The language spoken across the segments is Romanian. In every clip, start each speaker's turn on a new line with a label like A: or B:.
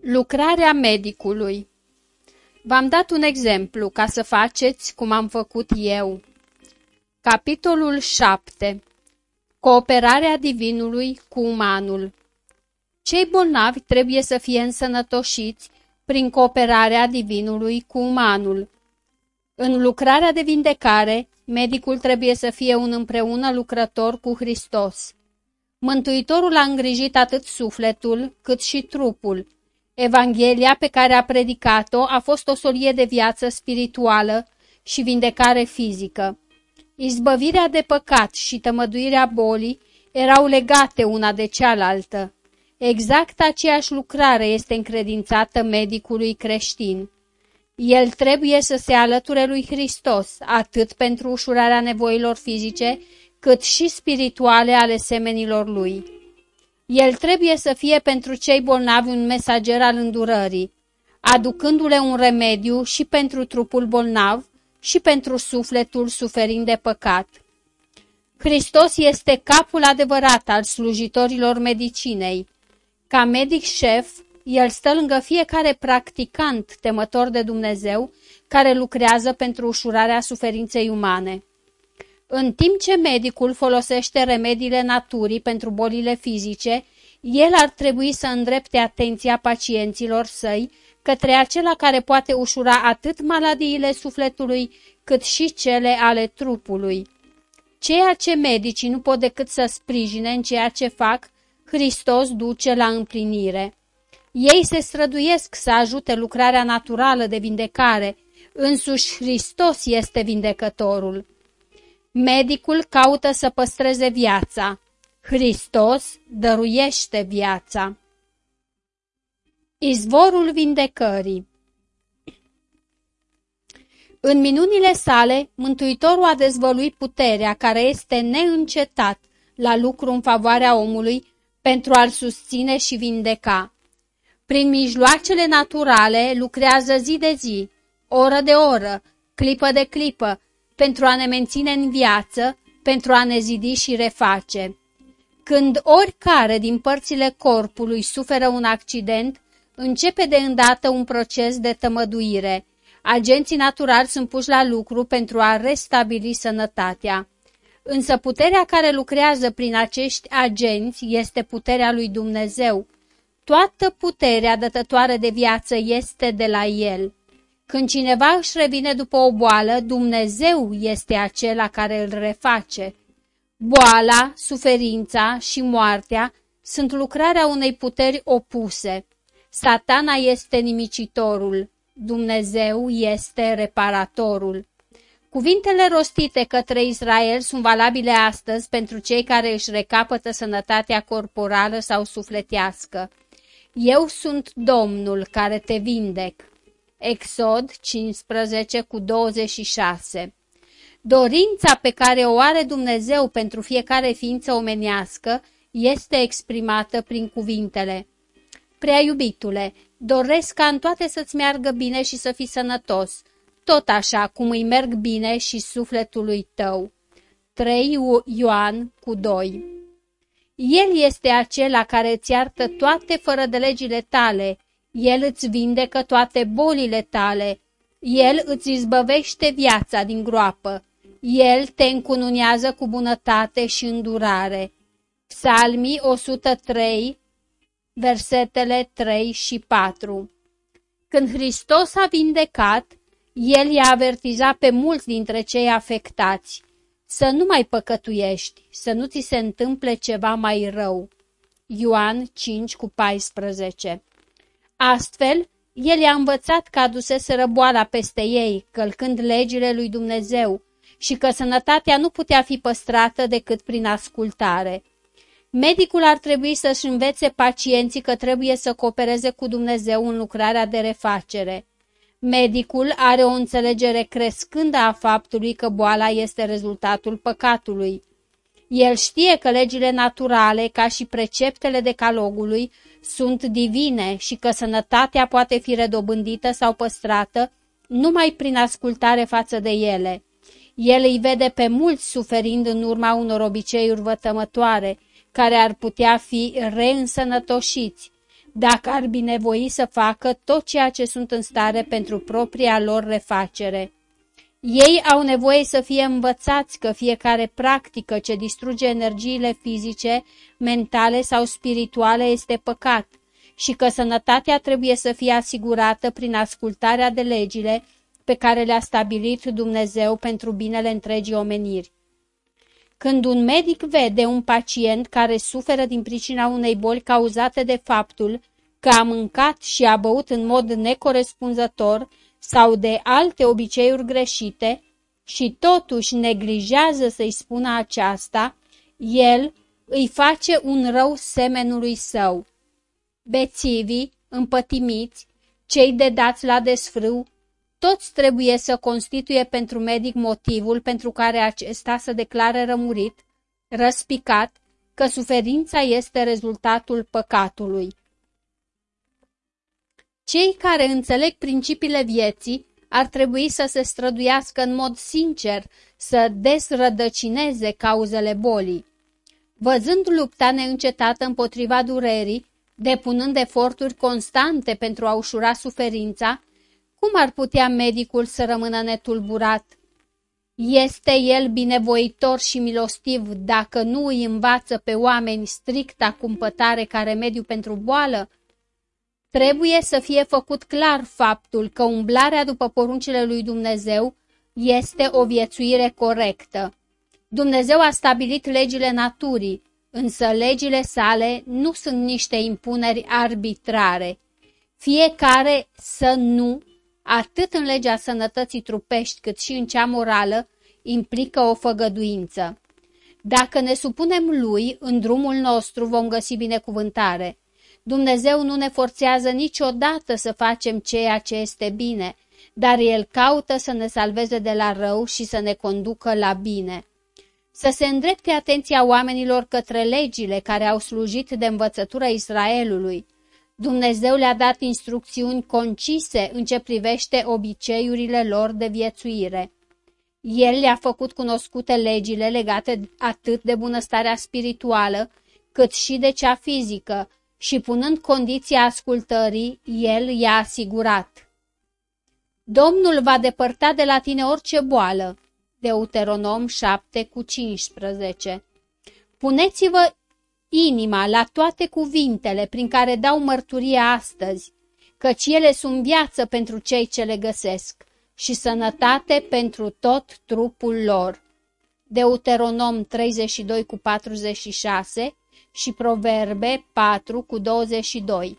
A: Lucrarea medicului V-am dat un exemplu ca să faceți cum am făcut eu. Capitolul 7 Cooperarea divinului cu umanul Cei bolnavi trebuie să fie însănătoșiți prin cooperarea divinului cu umanul. În lucrarea de vindecare, medicul trebuie să fie un împreună lucrător cu Hristos. Mântuitorul a îngrijit atât sufletul cât și trupul. Evanghelia pe care a predicat-o a fost o solie de viață spirituală și vindecare fizică. Izbăvirea de păcat și tămăduirea bolii erau legate una de cealaltă. Exact aceeași lucrare este încredințată medicului creștin. El trebuie să se alăture lui Hristos, atât pentru ușurarea nevoilor fizice, cât și spirituale ale semenilor lui. El trebuie să fie pentru cei bolnavi un mesager al îndurării, aducându-le un remediu și pentru trupul bolnav și pentru sufletul suferind de păcat. Hristos este capul adevărat al slujitorilor medicinei. Ca medic șef, el stă lângă fiecare practicant temător de Dumnezeu care lucrează pentru ușurarea suferinței umane. În timp ce medicul folosește remediile naturii pentru bolile fizice, el ar trebui să îndrepte atenția pacienților săi către acela care poate ușura atât maladiile sufletului cât și cele ale trupului. Ceea ce medicii nu pot decât să sprijine în ceea ce fac, Hristos duce la împlinire. Ei se străduiesc să ajute lucrarea naturală de vindecare, însuși Hristos este vindecătorul. Medicul caută să păstreze viața. Hristos dăruiește viața. Izvorul vindecării În minunile sale, Mântuitorul a dezvăluit puterea care este neîncetat la lucru în favoarea omului pentru a-l susține și vindeca. Prin mijloacele naturale lucrează zi de zi, oră de oră, clipă de clipă, pentru a ne menține în viață, pentru a ne zidi și reface. Când oricare din părțile corpului suferă un accident, începe de îndată un proces de tămăduire. Agenții naturali sunt puși la lucru pentru a restabili sănătatea. Însă puterea care lucrează prin acești agenți este puterea lui Dumnezeu. Toată puterea dătătoare de viață este de la El. Când cineva își revine după o boală, Dumnezeu este acela care îl reface. Boala, suferința și moartea sunt lucrarea unei puteri opuse. Satana este nimicitorul, Dumnezeu este reparatorul. Cuvintele rostite către Israel sunt valabile astăzi pentru cei care își recapătă sănătatea corporală sau sufletească. Eu sunt Domnul care te vindec. Exod 15 cu 26 Dorința pe care o are Dumnezeu pentru fiecare ființă omenească este exprimată prin cuvintele. Prea iubitule, doresc ca în toate să-ți meargă bine și să fii sănătos, tot așa cum îi merg bine și sufletului tău. 3 Ioan cu 2 El este acela care îți iartă toate fără de legile tale, El îți vindecă toate bolile tale, El îți izbăvește viața din groapă, El te încununează cu bunătate și îndurare. Psalmii 103, versetele 3 și 4 Când Hristos a vindecat, el i-a avertizat pe mulți dintre cei afectați. Să nu mai păcătuiești, să nu ți se întâmple ceva mai rău. Ioan 5 cu 14 Astfel, el i-a învățat că aduseseră boala peste ei, călcând legile lui Dumnezeu, și că sănătatea nu putea fi păstrată decât prin ascultare. Medicul ar trebui să-și învețe pacienții că trebuie să coopereze cu Dumnezeu în lucrarea de refacere. Medicul are o înțelegere crescândă a faptului că boala este rezultatul păcatului. El știe că legile naturale, ca și preceptele decalogului, sunt divine și că sănătatea poate fi redobândită sau păstrată numai prin ascultare față de ele. El îi vede pe mulți suferind în urma unor obiceiuri vătămătoare, care ar putea fi reînsănătoșiți. dacă ar binevoi să facă tot ceea ce sunt în stare pentru propria lor refacere. Ei au nevoie să fie învățați că fiecare practică ce distruge energiile fizice, mentale sau spirituale este păcat și că sănătatea trebuie să fie asigurată prin ascultarea de legile pe care le-a stabilit Dumnezeu pentru binele întregii omeniri. Când un medic vede un pacient care suferă din pricina unei boli cauzate de faptul că a mâncat și a băut în mod necorespunzător sau de alte obiceiuri greșite și totuși neglijează să-i spună aceasta, el îi face un rău semenului său. Bețivii, împătimiți, cei de dați la desfrâu, toți trebuie să constituie pentru medic motivul pentru care acesta să declare rămurit, răspicat, că suferința este rezultatul păcatului. Cei care înțeleg principiile vieții ar trebui să se străduiască în mod sincer să desrădăcineze cauzele bolii. Văzând lupta neîncetată împotriva durerii, depunând eforturi constante pentru a ușura suferința, cum ar putea medicul să rămână netulburat? Este el binevoitor și milostiv dacă nu îi învață pe oameni stricta cumpătare ca remediu pentru boală? Trebuie să fie făcut clar faptul că umblarea după poruncile lui Dumnezeu este o viețuire corectă. Dumnezeu a stabilit legile naturii, însă legile sale nu sunt niște impuneri arbitrare. Fiecare să nu, atât în legea sănătății trupești cât și în cea morală, implică o făgăduință. Dacă ne supunem lui, în drumul nostru vom găsi binecuvântare. Dumnezeu nu ne forțează niciodată să facem ceea ce este bine, dar El caută să ne salveze de la rău și să ne conducă la bine. Să se îndrepte atenția oamenilor către legile care au slujit de învățătura Israelului. Dumnezeu le-a dat instrucțiuni concise în ce privește obiceiurile lor de viețuire. El le-a făcut cunoscute legile legate atât de bunăstarea spirituală, cât și de cea fizică, și punând condiția ascultării, el i-a asigurat. Domnul va depărta de la tine orice boală. Deuteronom 7 cu 15 Puneți-vă inima la toate cuvintele prin care dau mărturie astăzi, căci ele sunt viață pentru cei ce le găsesc și sănătate pentru tot trupul lor. Deuteronom 32 cu 46 și Proverbe 4 cu 22.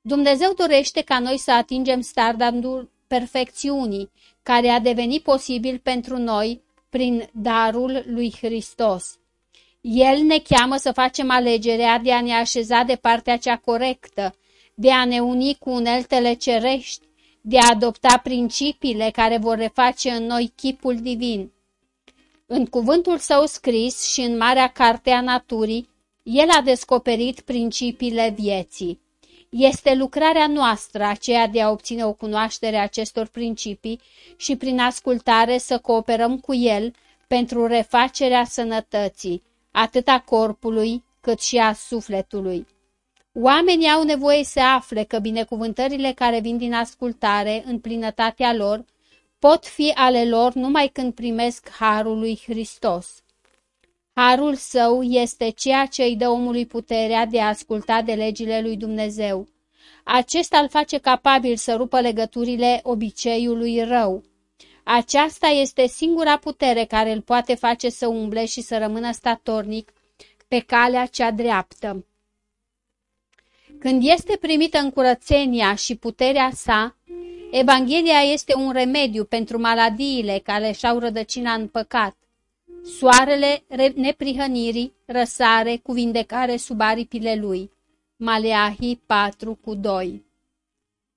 A: Dumnezeu dorește ca noi să atingem standardul perfecțiunii, care a devenit posibil pentru noi prin darul lui Hristos. El ne cheamă să facem alegerea de a ne așeza de partea cea corectă, de a ne uni cu uneltele cerești, de a adopta principiile care vor reface în noi chipul divin. În cuvântul său scris și în marea carte a naturii, el a descoperit principiile vieții. Este lucrarea noastră aceea de a obține o cunoaștere a acestor principii și prin ascultare să cooperăm cu el pentru refacerea sănătății, atât a corpului cât și a sufletului. Oamenii au nevoie să afle că binecuvântările care vin din ascultare, în plinătatea lor, pot fi ale lor numai când primesc harul lui Hristos. Harul său este ceea ce îi dă omului puterea de a asculta de legile lui Dumnezeu. Acesta îl face capabil să rupă legăturile obiceiului rău. Aceasta este singura putere care îl poate face să umble și să rămână statornic pe calea cea dreaptă. Când este primită în curățenia și puterea sa, Evanghelia este un remediu pentru maladiile care și-au rădăcina în păcat. Soarele neprihănirii răsare cu vindecare sub aripile lui. Maleahi 4 cu 2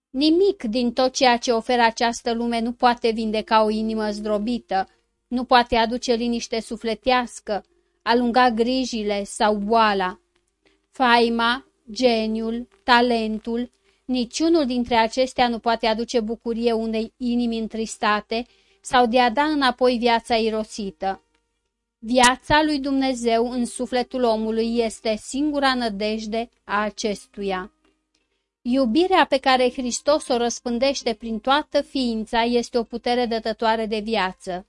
A: Nimic din tot ceea ce oferă această lume nu poate vindeca o inimă zdrobită, nu poate aduce liniște sufletească, alunga grijile sau boala. Faima, geniul, talentul, niciunul dintre acestea nu poate aduce bucurie unei inimi întristate sau de a da înapoi viața irosită. Viața lui Dumnezeu în sufletul omului este singura nădejde a acestuia. Iubirea pe care Hristos o răspândește prin toată ființa este o putere dătătoare de viață.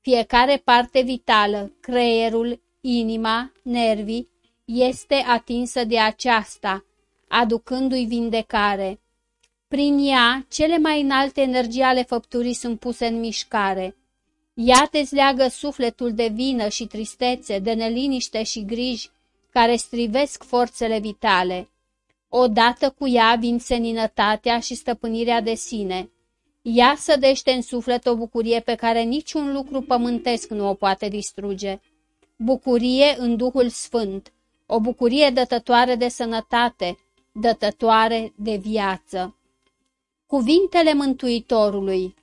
A: Fiecare parte vitală, creierul, inima, nervii, este atinsă de aceasta, aducându-i vindecare. Prin ea, cele mai înalte energii ale făpturii sunt puse în mișcare. Ea dezleagă sufletul de vină și tristețe, de neliniște și griji, care strivesc forțele vitale. Odată cu ea vin seninătatea și stăpânirea de sine. Ea sădește în suflet o bucurie pe care niciun lucru pământesc nu o poate distruge. Bucurie în Duhul Sfânt, o bucurie dătătoare de sănătate, dătătoare de viață. Cuvintele Mântuitorului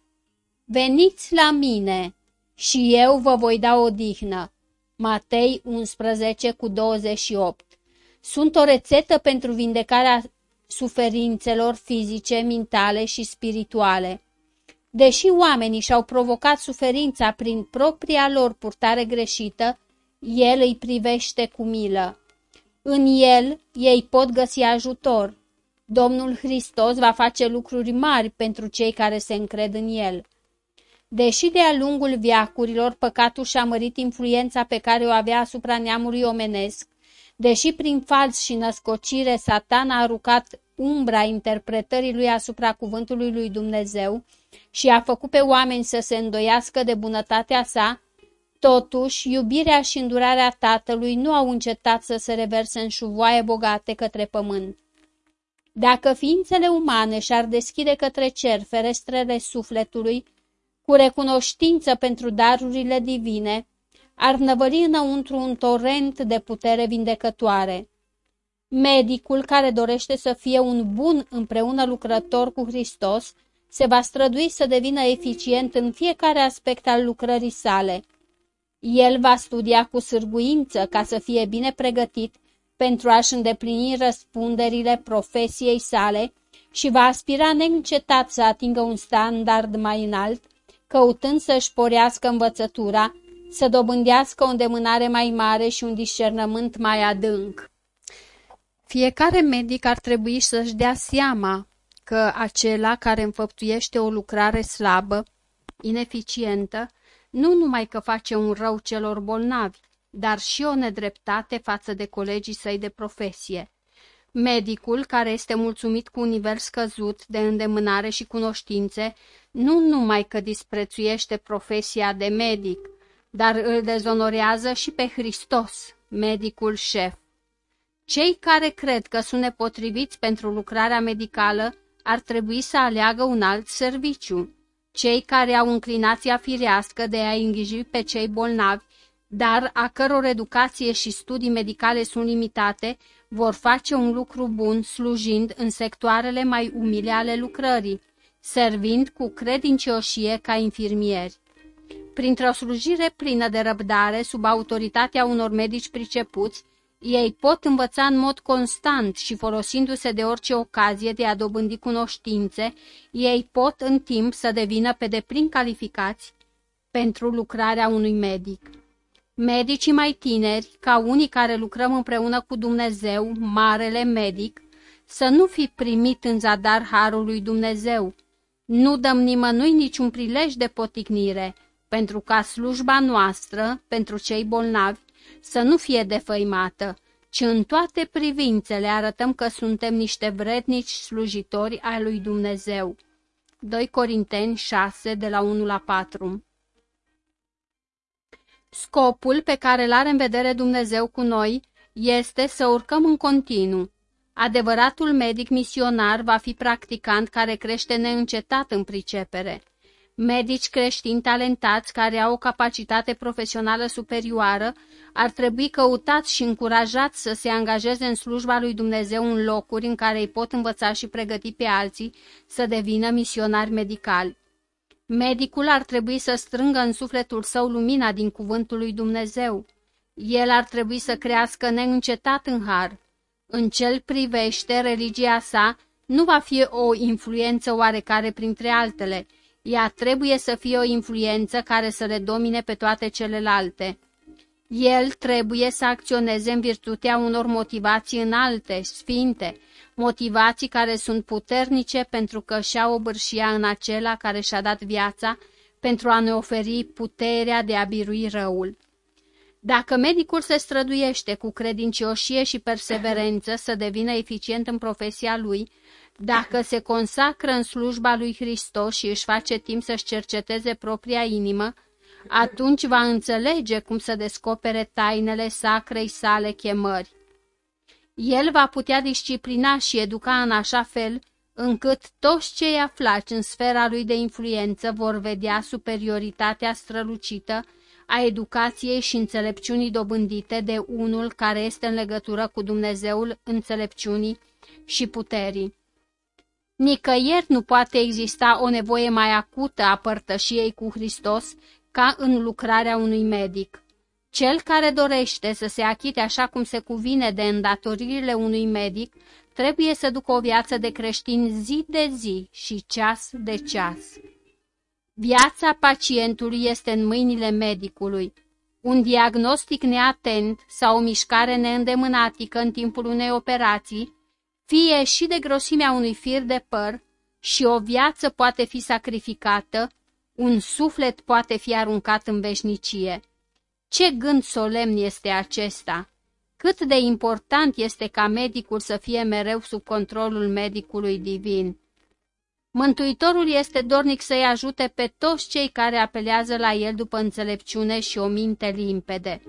A: Veniți la mine și eu vă voi da odihnă. Matei 11 cu 28 Sunt o rețetă pentru vindecarea suferințelor fizice, mentale și spirituale. Deși oamenii și-au provocat suferința prin propria lor purtare greșită, el îi privește cu milă. În el ei pot găsi ajutor. Domnul Hristos va face lucruri mari pentru cei care se încred în el. Deși de-a lungul viacurilor păcatul și-a mărit influența pe care o avea asupra neamului omenesc, deși prin fals și născocire satan a aruncat umbra interpretării lui asupra cuvântului lui Dumnezeu și a făcut pe oameni să se îndoiască de bunătatea sa, totuși iubirea și îndurarea tatălui nu au încetat să se reverse în șuvoaie bogate către pământ. Dacă ființele umane și-ar deschide către cer ferestrele sufletului, cu recunoștință pentru darurile divine, ar năvări înăuntru un torent de putere vindecătoare. Medicul care dorește să fie un bun împreună lucrător cu Hristos se va strădui să devină eficient în fiecare aspect al lucrării sale. El va studia cu sârguință ca să fie bine pregătit pentru a-și îndeplini răspunderile profesiei sale și va aspira neîncetat să atingă un standard mai înalt, căutând să-și porească învățătura, să dobândească o îndemânare mai mare și un discernământ mai adânc. Fiecare medic ar trebui să-și dea seama că acela care înfăptuiește o lucrare slabă, ineficientă, nu numai că face un rău celor bolnavi, dar și o nedreptate față de colegii săi de profesie. Medicul, care este mulțumit cu un nivel scăzut de îndemânare și cunoștințe, nu numai că disprețuiește profesia de medic, dar îl dezonorează și pe Hristos, medicul șef. Cei care cred că sunt nepotriviți pentru lucrarea medicală ar trebui să aleagă un alt serviciu. Cei care au înclinația firească de a înghiji pe cei bolnavi, dar a căror educație și studii medicale sunt limitate, vor face un lucru bun slujind în sectoarele mai umile ale lucrării, servind cu credincioșie ca infirmieri. Printr-o slujire plină de răbdare, sub autoritatea unor medici pricepuți, ei pot învăța în mod constant și folosindu-se de orice ocazie de a dobândi cunoștințe, ei pot în timp să devină pe deplin calificați pentru lucrarea unui medic. Medicii mai tineri, ca unii care lucrăm împreună cu Dumnezeu, Marele Medic, să nu fi primit în zadar Harul lui Dumnezeu. Nu dăm nimănui niciun prilej de poticnire, pentru ca slujba noastră, pentru cei bolnavi, să nu fie defăimată, ci în toate privințele arătăm că suntem niște vrednici slujitori ai lui Dumnezeu. 2 Corinteni 6, de la 1 la 4 Scopul pe care îl are în vedere Dumnezeu cu noi este să urcăm în continuu. Adevăratul medic misionar va fi practicant care crește neîncetat în pricepere. Medici creștini talentați care au o capacitate profesională superioară ar trebui căutați și încurajați să se angajeze în slujba lui Dumnezeu în locuri în care îi pot învăța și pregăti pe alții să devină misionari medicali. Medicul ar trebui să strângă în sufletul său lumina din cuvântul lui Dumnezeu. El ar trebui să crească neîncetat în har. În cel privește religia sa, nu va fi o influență oarecare printre altele, ea trebuie să fie o influență care să le domine pe toate celelalte. El trebuie să acționeze în virtutea unor motivații înalte, sfinte, motivații care sunt puternice pentru că și-a obârșia în acela care și-a dat viața pentru a ne oferi puterea de a birui răul. Dacă medicul se străduiește cu credincioșie și perseverență să devină eficient în profesia lui, dacă se consacră în slujba lui Hristos și își face timp să-și cerceteze propria inimă, atunci va înțelege cum să descopere tainele sacrei sale chemări. El va putea disciplina și educa în așa fel încât toți cei aflați în sfera lui de influență vor vedea superioritatea strălucită a educației și înțelepciunii dobândite de unul care este în legătură cu Dumnezeul înțelepciunii și puterii. Nicăieri nu poate exista o nevoie mai acută a părtășiei cu Hristos ca în lucrarea unui medic. Cel care dorește să se achite așa cum se cuvine de îndatoririle unui medic, trebuie să ducă o viață de creștin zi de zi și ceas de ceas. Viața pacientului este în mâinile medicului. Un diagnostic neatent sau o mișcare neîndemânatică în timpul unei operații, fie și de grosimea unui fir de păr, și o viață poate fi sacrificată, un suflet poate fi aruncat în veșnicie. Ce gând solemn este acesta! Cât de important este ca medicul să fie mereu sub controlul medicului divin! Mântuitorul este dornic să-i ajute pe toți cei care apelează la el după înțelepciune și o minte limpede.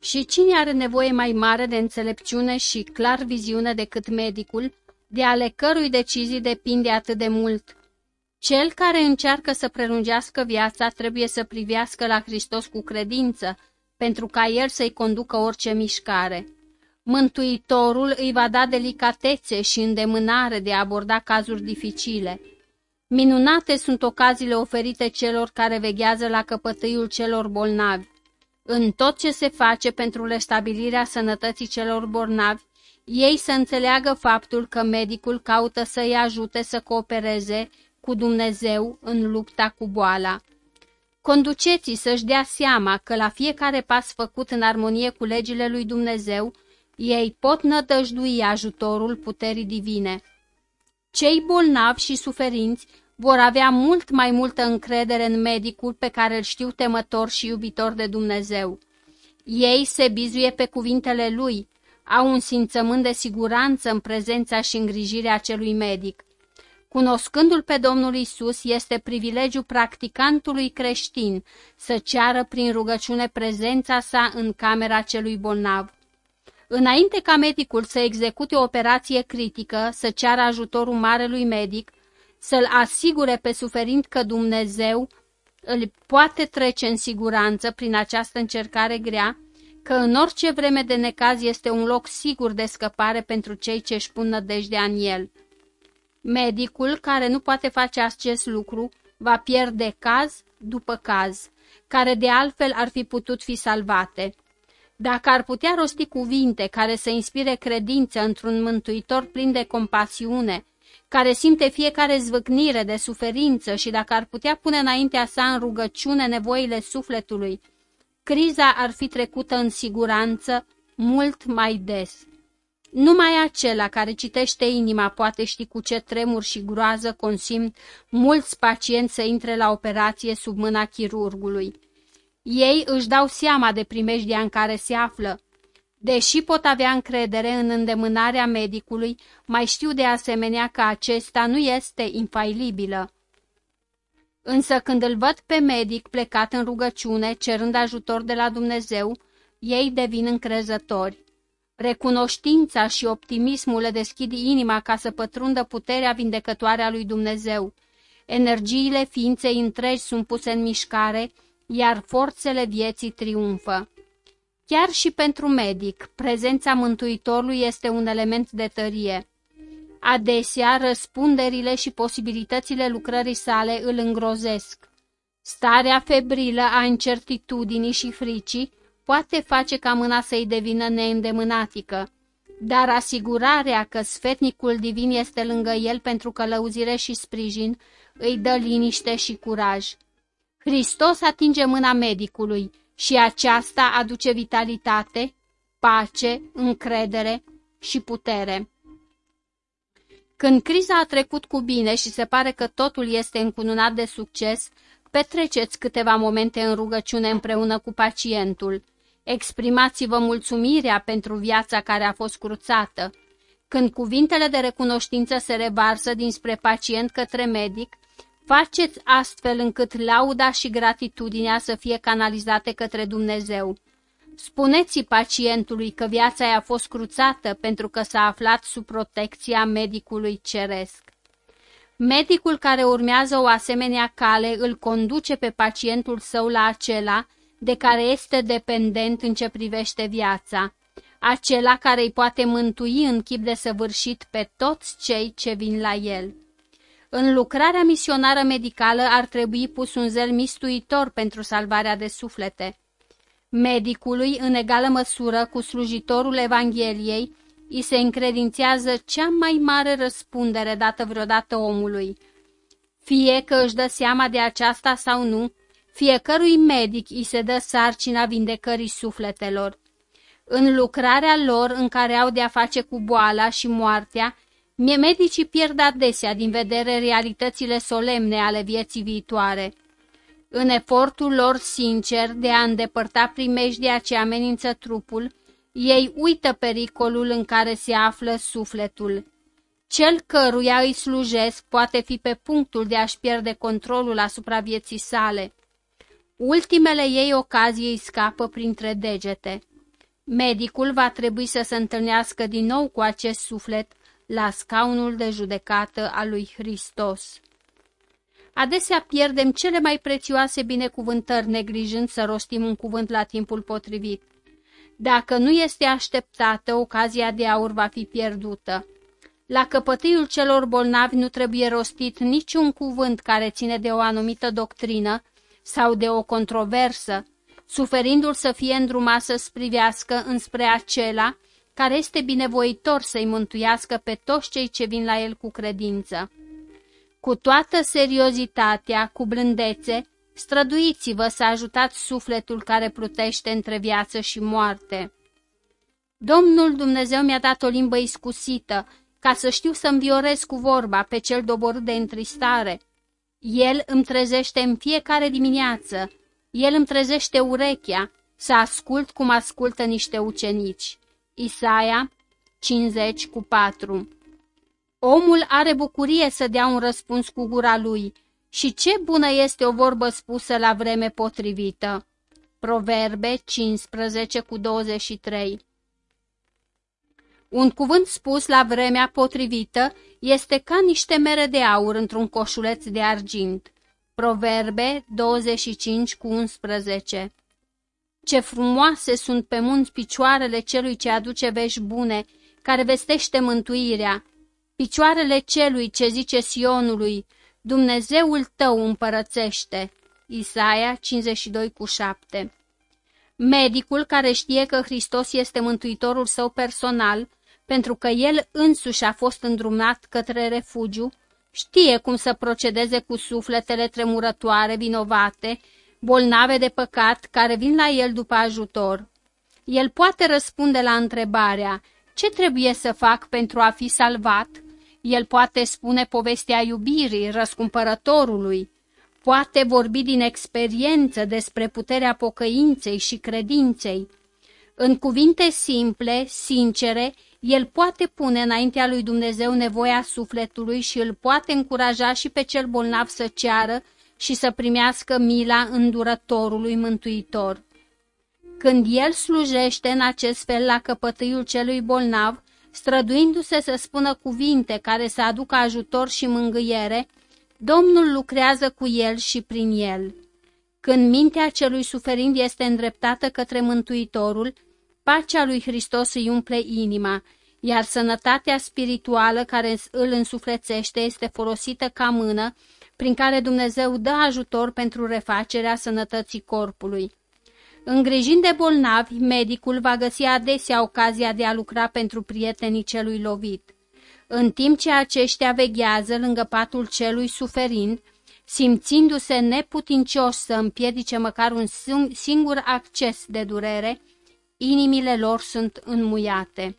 A: Și cine are nevoie mai mare de înțelepciune și clar viziune decât medicul, de ale cărui decizii depinde atât de mult? Cel care încearcă să prelungească viața trebuie să privească la Hristos cu credință, pentru ca El să-i conducă orice mișcare. Mântuitorul îi va da delicatețe și îndemânare de a aborda cazuri dificile. Minunate sunt ocaziile oferite celor care veghează la căpătâiul celor bolnavi. În tot ce se face pentru restabilirea sănătății celor bolnavi, ei să înțeleagă faptul că medicul caută să-i ajute să coopereze cu Dumnezeu în lupta cu boala. Conduceții să-și dea seama că la fiecare pas făcut în armonie cu legile lui Dumnezeu, ei pot nădăjdui ajutorul puterii divine. Cei bolnavi și suferinți vor avea mult mai multă încredere în medicul pe care îl știu temător și iubitor de Dumnezeu. Ei se bizuie pe cuvintele lui, au un simțământ de siguranță în prezența și îngrijirea acelui medic. Cunoscându-l pe Domnul Isus, este privilegiu practicantului creștin să ceară prin rugăciune prezența sa în camera celui bolnav. Înainte ca medicul să execute o operație critică, să ceară ajutorul marelui medic, să-l asigure pe suferind că Dumnezeu îl poate trece în siguranță prin această încercare grea, că în orice vreme de necaz este un loc sigur de scăpare pentru cei ce își pun nădejdea în el. Medicul care nu poate face acest lucru va pierde caz după caz, care de altfel ar fi putut fi salvate. Dacă ar putea rosti cuvinte care să inspire credință într-un mântuitor plin de compasiune, care simte fiecare zvâcnire de suferință și dacă ar putea pune înaintea sa în rugăciune nevoile sufletului, criza ar fi trecută în siguranță mult mai des. Numai acela care citește inima poate ști cu ce tremur și groază consimt mulți pacienți să intre la operație sub mâna chirurgului. Ei își dau seama de primejdia în care se află. Deși pot avea încredere în îndemânarea medicului, mai știu de asemenea că acesta nu este infailibilă. Însă când îl văd pe medic plecat în rugăciune, cerând ajutor de la Dumnezeu, ei devin încrezători. Recunoștința și optimismul le deschid inima ca să pătrundă puterea vindecătoare a lui Dumnezeu. Energiile ființei întregi sunt puse în mișcare, iar forțele vieții triumfă. Chiar și pentru medic, prezența Mântuitorului este un element de tărie. Adesea, răspunderile și posibilitățile lucrării sale îl îngrozesc. Starea febrilă a incertitudinii și fricii poate face ca mâna să-i devină neîndemânatică, dar asigurarea că sfetnicul divin este lângă el pentru călăuzire și sprijin îi dă liniște și curaj. Hristos atinge mâna medicului, și aceasta aduce vitalitate, pace, încredere și putere. Când criza a trecut cu bine și se pare că totul este încununat de succes, petreceți câteva momente în rugăciune împreună cu pacientul. Exprimați-vă mulțumirea pentru viața care a fost cruțată. Când cuvintele de recunoștință se revarsă dinspre pacient către medic, faceți astfel încât lauda și gratitudinea să fie canalizate către Dumnezeu. Spuneți pacientului că viața i-a fost cruțată pentru că s-a aflat sub protecția medicului ceresc. Medicul care urmează o asemenea cale îl conduce pe pacientul său la acela de care este dependent în ce privește viața, acela care îi poate mântui în chip de săvârșit pe toți cei ce vin la el. În lucrarea misionară medicală ar trebui pus un zel mistuitor pentru salvarea de suflete. Medicului, în egală măsură cu slujitorul Evangheliei, îi se încredințează cea mai mare răspundere dată vreodată omului. Fie că își dă seama de aceasta sau nu, fiecărui medic îi se dă sarcina vindecării sufletelor. În lucrarea lor în care au de-a face cu boala și moartea, medicii pierd adesea din vedere realitățile solemne ale vieții viitoare. În efortul lor sincer de a îndepărta primejdia ce amenință trupul, ei uită pericolul în care se află sufletul. Cel căruia îi slujesc poate fi pe punctul de a-și pierde controlul asupra vieții sale. Ultimele ei ocazii îi scapă printre degete. Medicul va trebui să se întâlnească din nou cu acest suflet la scaunul de judecată al lui Hristos. Adesea pierdem cele mai prețioase binecuvântări neglijând să rostim un cuvânt la timpul potrivit. Dacă nu este așteptată, ocazia de aur va fi pierdută. La căpătâiul celor bolnavi nu trebuie rostit niciun cuvânt care ține de o anumită doctrină sau de o controversă, suferindu-l să fie îndrumat să privească înspre acela care este binevoitor să-i mântuiască pe toți cei ce vin la el cu credință. Cu toată seriozitatea, cu blândețe, străduiți-vă să ajutați sufletul care plutește între viață și moarte. Domnul Dumnezeu mi-a dat o limbă iscusită, ca să știu să înviorez cu vorba pe cel doborât de întristare. El îmi trezește în fiecare dimineață, el îmi trezește urechea, să ascult cum ascultă niște ucenici. Isaia 50 cu 4 Omul are bucurie să dea un răspuns cu gura lui și ce bună este o vorbă spusă la vreme potrivită. Proverbe 15 cu 23 Un cuvânt spus la vremea potrivită este ca niște mere de aur într-un coșuleț de argint. Proverbe 25 cu 11 Ce frumoase sunt pe munți picioarele celui ce aduce vești bune, care vestește mântuirea, picioarele celui ce zice Sionului, Dumnezeul tău împărățește. Isaia 52 cu 7 Medicul care știe că Hristos este mântuitorul său personal, pentru că el însuși a fost îndrumat către refugiu, știe cum să procedeze cu sufletele tremurătoare, vinovate, bolnave de păcat, care vin la el după ajutor. El poate răspunde la întrebarea, ce trebuie să fac pentru a fi salvat? El poate spune povestea iubirii, răscumpărătorului, poate vorbi din experiență despre puterea pocăinței și credinței. În cuvinte simple, sincere, el poate pune înaintea lui Dumnezeu nevoia sufletului și îl poate încuraja și pe cel bolnav să ceară și să primească mila îndurătorului mântuitor. Când el slujește în acest fel la căpătâiul celui bolnav, străduindu-se să spună cuvinte care să aducă ajutor și mângâiere, Domnul lucrează cu el și prin el. Când mintea celui suferind este îndreptată către Mântuitorul, pacea lui Hristos îi umple inima, iar sănătatea spirituală care îl însuflețește este folosită ca mână prin care Dumnezeu dă ajutor pentru refacerea sănătății corpului. Îngrijind de bolnavi, medicul va găsi adesea ocazia de a lucra pentru prietenii celui lovit. În timp ce aceștia veghează lângă patul celui suferind, simțindu-se neputincios să împiedice măcar un singur acces de durere, inimile lor sunt înmuiate.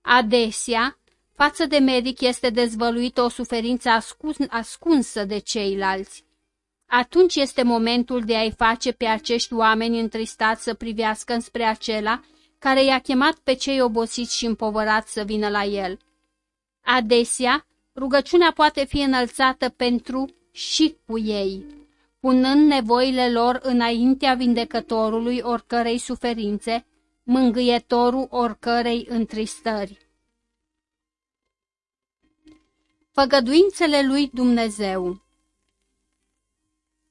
A: Adesea, față de medic este dezvăluită o suferință ascunsă de ceilalți. Atunci este momentul de a-i face pe acești oameni întristați să privească înspre acela care i-a chemat pe cei obosiți și împovărați să vină la el. Adesea, rugăciunea poate fi înălțată pentru și cu ei, punând nevoile lor înaintea vindecătorului oricărei suferințe, mângâietorul oricărei întristări. Făgăduințele lui Dumnezeu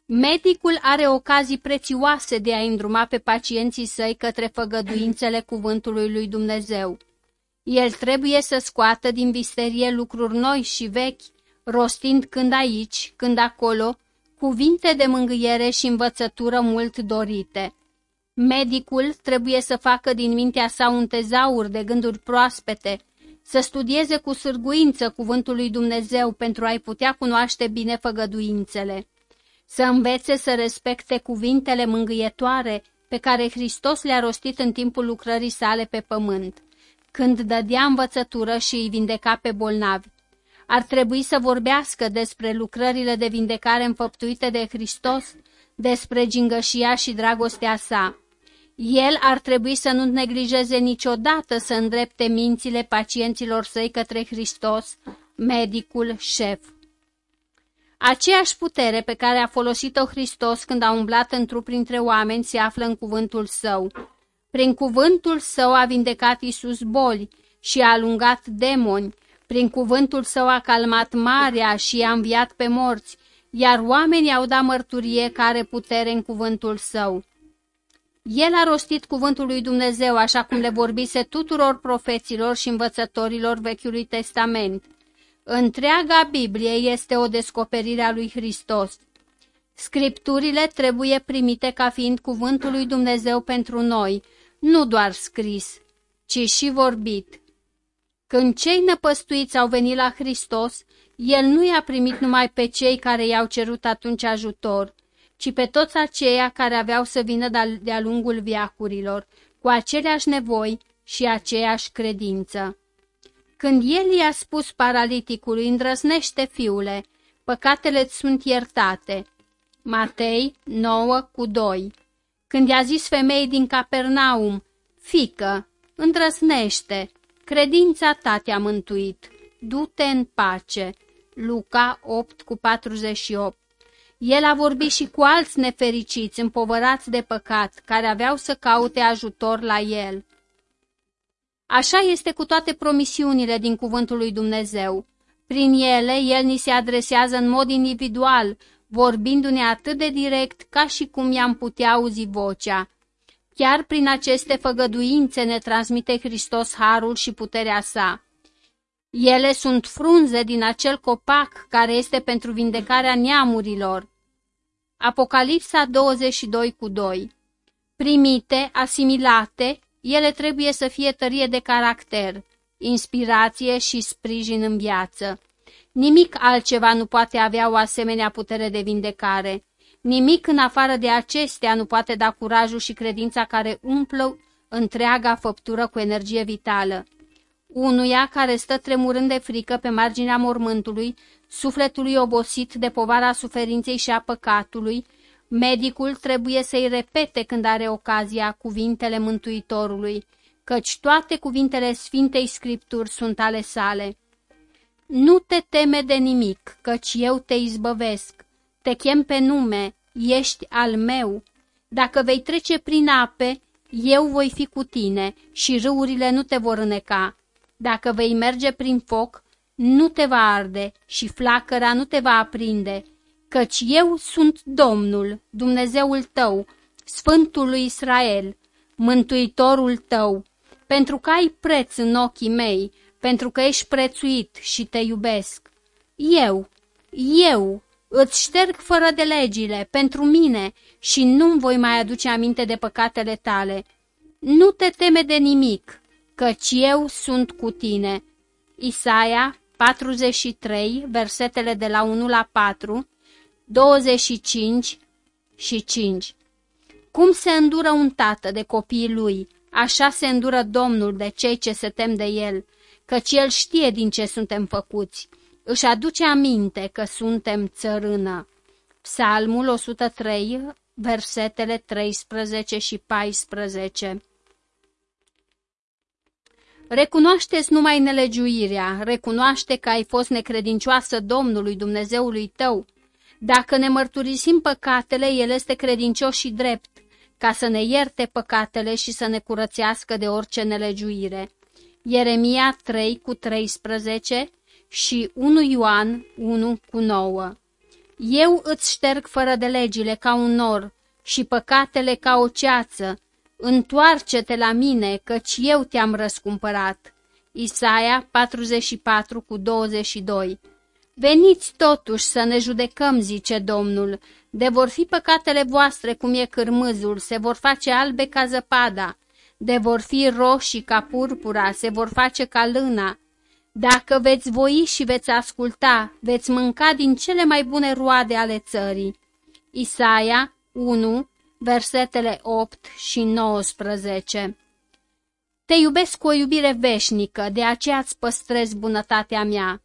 A: Medicul are ocazii prețioase de a îndruma pe pacienții săi către făgăduințele cuvântului lui Dumnezeu. El trebuie să scoată din visterie lucruri noi și vechi, rostind când aici, când acolo, cuvinte de mângâiere și învățătură mult dorite. Medicul trebuie să facă din mintea sa un tezaur de gânduri proaspete, să studieze cu sârguință cuvântul lui Dumnezeu pentru a-i putea cunoaște bine făgăduințele, să învețe să respecte cuvintele mângâietoare pe care Hristos le-a rostit în timpul lucrării sale pe pământ, când dădea învățătură și îi vindeca pe bolnavi. Ar trebui să vorbească despre lucrările de vindecare înfăptuite de Hristos, despre gingășia și dragostea sa, el ar trebui să nu neglijeze niciodată să îndrepte mințile pacienților săi către Hristos, medicul șef. Aceeași putere pe care a folosit-o Hristos când a umblat în trup printre oameni se află în cuvântul său. Prin cuvântul său a vindecat Isus boli și a alungat demoni, prin cuvântul său a calmat marea și a înviat pe morți, iar oamenii au dat mărturie care putere în cuvântul său. El a rostit cuvântul lui Dumnezeu așa cum le vorbise tuturor profeților și învățătorilor Vechiului Testament. Întreaga Biblie este o descoperire a lui Hristos. Scripturile trebuie primite ca fiind cuvântul lui Dumnezeu pentru noi, nu doar scris, ci și vorbit. Când cei năpăstuiți au venit la Hristos, El nu i-a primit numai pe cei care i-au cerut atunci ajutor, ci pe toți aceia care aveau să vină de-a lungul viacurilor, cu aceleași nevoi și aceeași credință. Când el i-a spus paraliticului, îndrăznește, fiule, păcatele sunt iertate. Matei 9 cu 2 Când i-a zis femeii din Capernaum, fică, îndrăznește, credința ta te-a mântuit, du-te în pace. Luca 8 cu 48 el a vorbit și cu alți nefericiți, împovărați de păcat, care aveau să caute ajutor la el. Așa este cu toate promisiunile din cuvântul lui Dumnezeu. Prin ele, el ni se adresează în mod individual, vorbindu-ne atât de direct ca și cum i-am putea auzi vocea. Chiar prin aceste făgăduințe ne transmite Hristos harul și puterea sa. Ele sunt frunze din acel copac care este pentru vindecarea neamurilor. Apocalipsa 22 cu 2 Primite, asimilate, ele trebuie să fie tărie de caracter, inspirație și sprijin în viață. Nimic altceva nu poate avea o asemenea putere de vindecare. Nimic în afară de acestea nu poate da curajul și credința care umplă întreaga făptură cu energie vitală. Unuia care stă tremurând de frică pe marginea mormântului, sufletului obosit de povara suferinței și a păcatului, medicul trebuie să-i repete când are ocazia cuvintele Mântuitorului, căci toate cuvintele Sfintei Scripturi sunt ale sale. Nu te teme de nimic, căci eu te izbăvesc, te chem pe nume, ești al meu. Dacă vei trece prin ape, eu voi fi cu tine și râurile nu te vor îneca. Dacă vei merge prin foc, nu te va arde și flacăra nu te va aprinde, căci eu sunt Domnul, Dumnezeul tău, Sfântul lui Israel, Mântuitorul tău, pentru că ai preț în ochii mei, pentru că ești prețuit și te iubesc. Eu, eu, îți șterg fără de legile pentru mine și nu-mi voi mai aduce aminte de păcatele tale. Nu te teme de nimic, căci eu sunt cu tine. Isaia 43, versetele de la 1 la 4, 25 și 5 Cum se îndură un tată de copiii lui, așa se îndură Domnul de cei ce se tem de el, căci el știe din ce suntem făcuți, își aduce aminte că suntem țărână. Psalmul 103, versetele 13 și 14 Recunoașteți numai nelegiuirea, recunoaște că ai fost necredincioasă Domnului Dumnezeului tău. Dacă ne mărturisim păcatele, El este credincios și drept, ca să ne ierte păcatele și să ne curățească de orice nelegiuire. Ieremia 3 cu 13 și 1 Ioan 1 cu 9 Eu îți șterg fără de legile ca un nor și păcatele ca o ceață, Întoarce-te la mine, căci eu te-am răscumpărat. Isaia 44 cu 22 Veniți totuși să ne judecăm, zice Domnul, de vor fi păcatele voastre cum e cârmâzul, se vor face albe ca zăpada, de vor fi roșii ca purpura, se vor face ca lâna. Dacă veți voi și veți asculta, veți mânca din cele mai bune roade ale țării. Isaia 1, versetele 8 și 19 Te iubesc cu o iubire veșnică, de aceea îți păstrez bunătatea mea.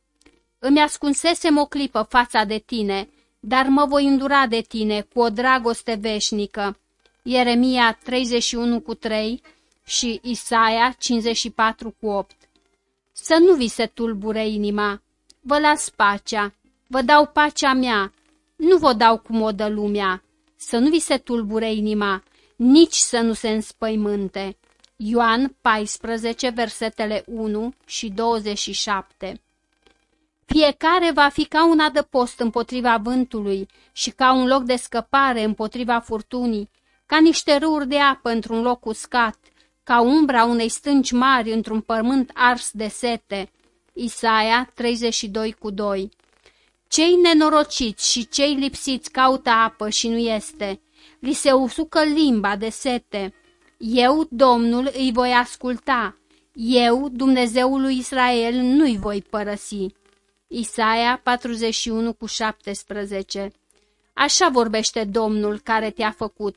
A: Îmi ascunsesem o clipă fața de tine, dar mă voi îndura de tine cu o dragoste veșnică. Ieremia 31 cu 3 și Isaia 54 cu 8 Să nu vi se tulbure inima, vă las pacea, vă dau pacea mea, nu vă dau cum o dă lumea să nu vi se tulbure inima, nici să nu se înspăimânte. Ioan 14, versetele 1 și 27 Fiecare va fi ca un adăpost împotriva vântului și ca un loc de scăpare împotriva furtunii, ca niște râuri de apă într-un loc uscat, ca umbra unei stânci mari într-un pământ ars de sete. Isaia 32 cu 2 cei nenorociți și cei lipsiți caută apă și nu este, li se usucă limba de sete. Eu, Domnul, îi voi asculta, eu, Dumnezeul lui Israel, nu-i voi părăsi. Isaia 41 cu 17 Așa vorbește Domnul care te-a făcut.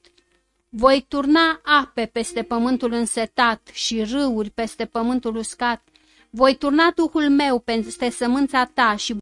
A: Voi turna ape peste pământul însetat și râuri peste pământul uscat. Voi turna Duhul meu peste sămânța ta și